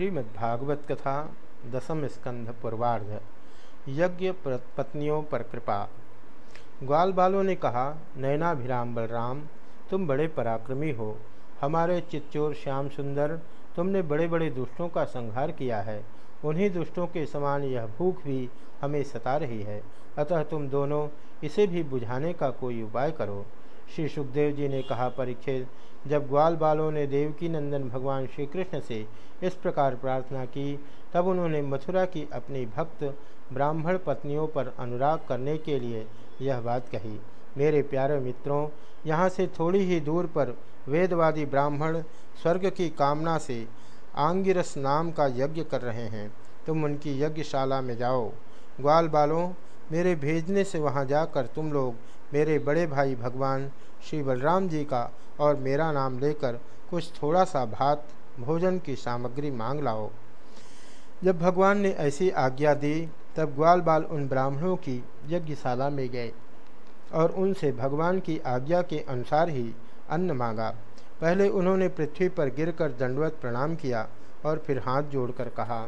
श्रीमद्भागवत कथा दसम स्कंध पूर्वार्ध, यज्ञ पत्नियों पर कृपा। ग्वाल बालों ने कहा नैनाभिराम बलराम, तुम बड़े पराक्रमी हो। हमारे चित्चोर श्याम सुंदर, तुमने बड़े बड़े दुष्टों का संहार किया है। उन्हीं दुष्टों के समान यह भूख भी हमें सता रही है। अतः तुम दोनों इसे भी बुझाने का कोई उपाय करो। श्री सुखदेव जी ने कहा परीक्षित जब ग्वाल बालों ने देवकी नंदन भगवान श्री कृष्ण से इस प्रकार प्रार्थना की, तब उन्होंने मथुरा की अपनी भक्त ब्राह्मण पत्नियों पर अनुराग करने के लिए यह बात कही, मेरे प्यारे मित्रों, यहाँ से थोड़ी ही दूर पर वेदवादी ब्राह्मण स्वर्ग की कामना से आंगिरस नाम का यज्ञ कर रहे हैं। तुम उनकी यज्ञशाला में जाओ। ग्वाल बालों, मेरे भेजने से वहाँ जाकर तुम लोग मेरे बड़े भाई भगवान श्री बलराम जी का और मेरा नाम लेकर कुछ थोड़ा सा भात, भोजन की सामग्री मांग लाओ। जब भगवान ने ऐसी आज्ञा दी, तब ग्वाल बाल उन ब्राह्मणों की यज्ञशाला में गए और उनसे भगवान की आज्ञा के अनुसार ही अन्न मांगा। पहले उन्होंने पृथ्वी पर गिरकर दंडवत प्रणाम किया और फिर हाथ जोड़कर कहा,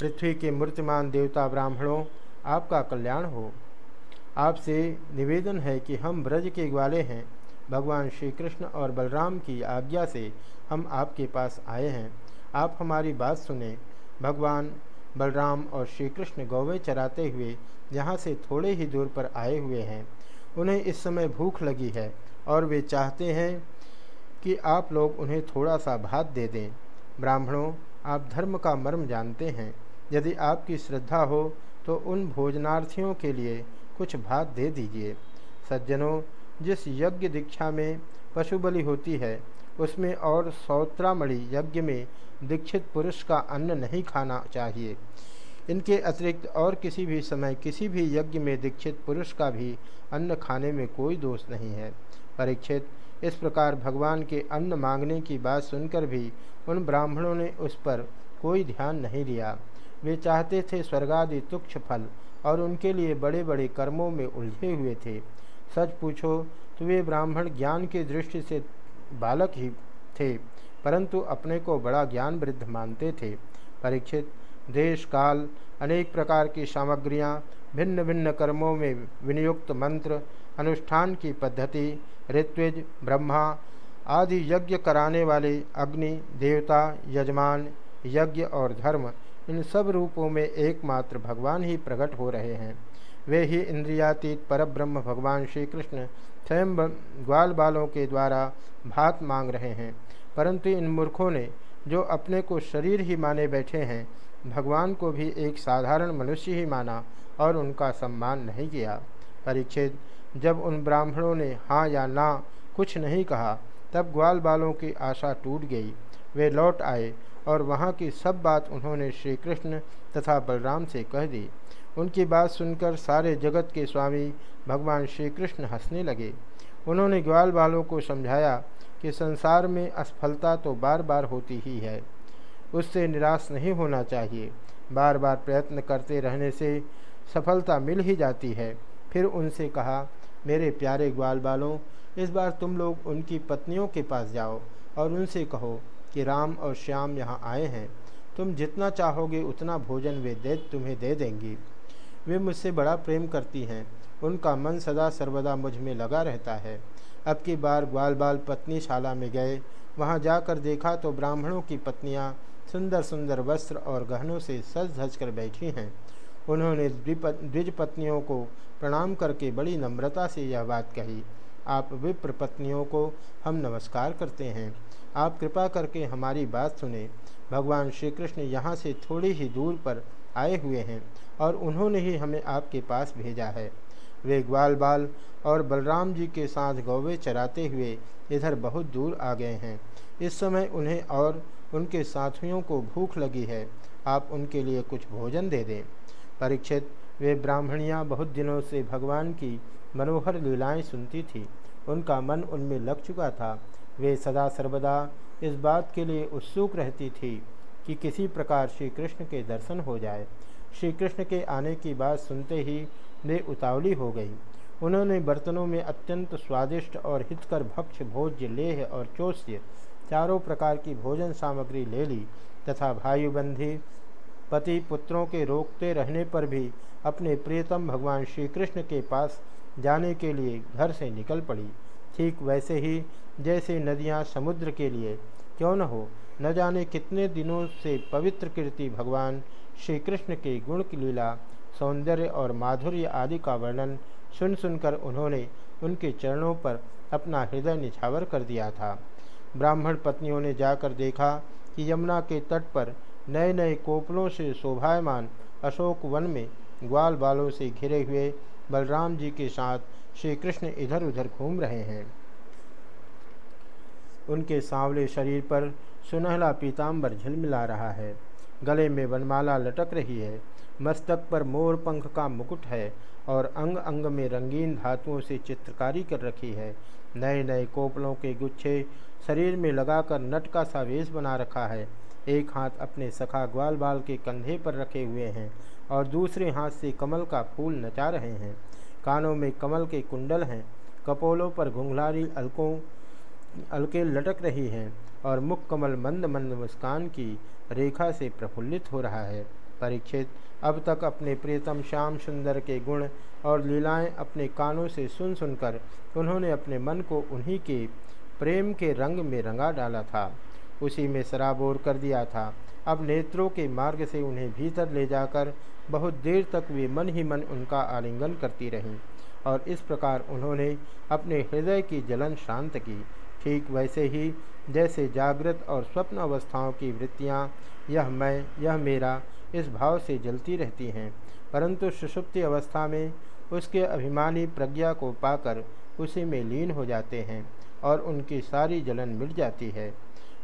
पृथ्वी के मूर्तिमान देवता ब्राह्मणों, आपका कल्याण हो। आपसे निवेदन है कि हम ब्रज के ग्वाले हैं। भगवान श्री कृष्ण और बलराम की आज्ञा से हम आपके पास आए हैं। आप हमारी बात सुने। भगवान बलराम और श्री कृष्ण गौवे चराते हुए यहाँ से थोड़े ही दूर पर आए हुए हैं। उन्हें इस समय भूख लगी है और वे चाहते हैं कि आप लोग उन्हें थोड़ा सा भात दे दें। ब्राह्मणों, आप धर्म का मर्म जानते हैं। यदि आपकी श्रद्धा हो तो उन भोजनार्थियों के लिए कुछ भात दे दीजिए। सज्जनों, जिस यज्ञ दीक्षा में पशु बलि होती है, उसमें और सौत्रामणि यज्ञ में दीक्षित पुरुष का अन्न नहीं खाना चाहिए। इनके अतिरिक्त और किसी भी समय किसी भी यज्ञ में दीक्षित पुरुष का भी अन्न खाने में कोई दोष नहीं है। परीक्षित, इस प्रकार भगवान के अन्न मांगने की बात सुनकर भी उन ब्राह्मणों ने उस पर कोई ध्यान नहीं दिया। वे चाहते थे स्वर्गादि तुक्ष फल और उनके लिए बड़े बड़े कर्मों में उलझे हुए थे। सच पूछो तो वे ब्राह्मण ज्ञान की दृष्टि से बालक ही थे, परंतु अपने को बड़ा ज्ञान वृद्ध मानते थे। परीक्षित, देश, काल, अनेक प्रकार की सामग्रियाँ भिन्न भिन्न कर्मों में विनियुक्त मंत्र, अनुष्ठान की पद्धति, ऋत्विज, ब्रह्मा आदि यज्ञ कराने वाले अग्नि, देवता, यजमान, यज्ञ और धर्म इन सब रूपों में एकमात्र भगवान ही प्रकट हो रहे हैं। वे ही इंद्रियातीत परब्रह्म भगवान श्री कृष्ण स्वयं ग्वाल बालों के द्वारा भात मांग रहे हैं। परंतु इन मूर्खों ने, जो अपने को शरीर ही माने बैठे हैं, भगवान को भी एक साधारण मनुष्य ही माना और उनका सम्मान नहीं किया। परीक्षित जब उन ब्राह्मणों ने हाँ या ना कुछ नहीं कहा, तब ग्वाल बालों की आशा टूट गई। वे लौट आए और वहाँ की सब बात उन्होंने श्री कृष्ण तथा बलराम से कह दी। उनकी बात सुनकर सारे जगत के स्वामी भगवान श्री कृष्ण हंसने लगे। उन्होंने ग्वाल बालों को समझाया कि संसार में असफलता तो बार बार होती ही है। उससे निराश नहीं होना चाहिए। बार बार प्रयत्न करते रहने से सफलता मिल ही जाती है। फिर उनसे कहा, मेरे प्यारे ग्वाल बालों, इस बार तुम लोग उनकी पत्नियों के पास जाओ और उनसे कहो कि राम और श्याम यहाँ आए हैं। तुम जितना चाहोगे उतना भोजन वे दे, तुम्हें दे देंगी। वे मुझसे बड़ा प्रेम करती हैं। उनका मन सदा सर्वदा मुझमें लगा रहता है। अब की बार ग्वाल बाल पत्नी शाला में गए। वहाँ जाकर देखा तो ब्राह्मणों की पत्नियाँ सुंदर सुंदर वस्त्र और गहनों से सज धज कर बैठी हैं। उन्होंने द्विज पत्नियों को प्रणाम करके बड़ी नम्रता से यह बात कही। आप विप्र पत्नियों को हम नमस्कार करते हैं। आप कृपा करके हमारी बात सुने। भगवान श्री कृष्ण यहाँ से थोड़ी ही दूर पर आए हुए हैं और उन्होंने ही हमें आपके पास भेजा है। वे ग्वाल बाल और बलराम जी के साथ गौवे चराते हुए इधर बहुत दूर आ गए हैं। इस समय उन्हें और उनके साथियों को भूख लगी है। आप उनके लिए कुछ भोजन दे दें। परीक्षित, वे ब्राह्मणियाँ बहुत दिनों से भगवान की मनोहर लीलाएँ सुनती थी। उनका मन उनमें लग चुका था। वे सदा सर्वदा इस बात के लिए उत्सुक रहती थी कि किसी प्रकार श्री कृष्ण के दर्शन हो जाए। श्री कृष्ण के आने की बात सुनते ही वे उतावली हो गई। उन्होंने बर्तनों में अत्यंत स्वादिष्ट और हितकर भक्ष भोज्य, लेह और चोष्य चारों प्रकार की भोजन सामग्री ले ली तथा भाई बंधी पति पुत्रों के रोकते रहने पर भी अपने प्रियतम भगवान श्री कृष्ण के पास जाने के लिए घर से निकल पड़ी। ठीक वैसे ही, जैसे नदियाँ समुद्र के लिए। क्यों न हो, न जाने कितने दिनों से पवित्र कीर्ति भगवान श्री कृष्ण के गुण की लीला, सौंदर्य और माधुर्य आदि का वर्णन सुन सुनकर उन्होंने उनके चरणों पर अपना हृदय निछावर कर दिया था। ब्राह्मण पत्नियों ने जाकर देखा कि यमुना के तट पर नए नए कोपलों से शोभायमान अशोक वन में ग्वाल बालों से घिरे हुए बलराम जी के साथ श्री कृष्ण इधर उधर घूम रहे हैं। उनके सांवले शरीर पर सुनहला पीताम्बर झिलमिला रहा है। गले में वनमाला लटक रही है। मस्तक पर मोर पंख का मुकुट है और अंग अंग में रंगीन धातुओं से चित्रकारी कर रखी है। नए नए कोपलों के गुच्छे शरीर में लगाकर नट का सा वेश बना रखा है। एक हाथ अपने सखा ग्वाल बाल के कंधे पर रखे हुए हैं और दूसरे हाथ से कमल का फूल नचा रहे हैं। कानों में कमल के कुंडल हैं। कपोलों पर घुंघलारी अलकों, अलके लटक रही हैं और मुख कमल मंद मंद मुस्कान की रेखा से प्रफुल्लित हो रहा है। परीक्षित, अब तक अपने प्रियतम श्याम सुंदर के गुण और लीलाएँ अपने कानों से सुन सुनकर उन्होंने अपने मन को उन्हीं के प्रेम के रंग में रंगा डाला था। उसी में शराबोर कर दिया था। अब नेत्रों के मार्ग से उन्हें भीतर ले जाकर बहुत देर तक वे मन ही मन उनका आलिंगन करती रहीं और इस प्रकार उन्होंने अपने हृदय की जलन शांत की। ठीक वैसे ही जैसे जागृत और स्वप्न अवस्थाओं की वृत्तियाँ, यह मैं, यह मेरा इस भाव से जलती रहती हैं। परंतु सुषुप्ति अवस्था में उसके अभिमानी प्रज्ञा को पाकर उसी में लीन हो जाते हैं और उनकी सारी जलन मिट जाती है।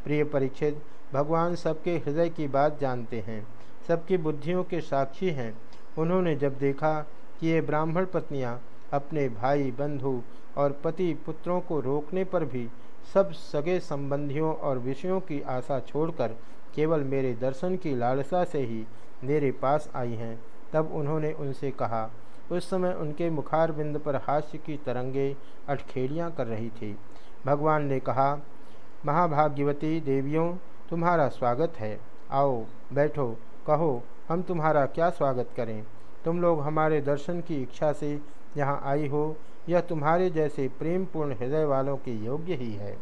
प्रिय परीक्षित भगवान सबके हृदय की बात जानते हैं, सबकी बुद्धियों के साक्षी हैं। उन्होंने जब देखा कि ये ब्राह्मण पत्नियाँ अपने भाई, बंधु और पति पुत्रों को रोकने पर भी सब सगे संबंधियों और विषयों की आशा छोड़कर केवल मेरे दर्शन की लालसा से ही मेरे पास आई हैं, तब उन्होंने उनसे कहा, उस समय उनके मुखार बिंद पर हास्य की तरंगे अटखेड़ियाँ कर रही थी। भगवान ने कहा महाभाग्यवती देवियों, तुम्हारा स्वागत है। आओ, बैठो, कहो, हम तुम्हारा क्या स्वागत करें? तुम लोग हमारे दर्शन की इच्छा से यहाँ आई हो, यह तुम्हारे जैसे प्रेमपूर्ण हृदय वालों के योग्य ही है।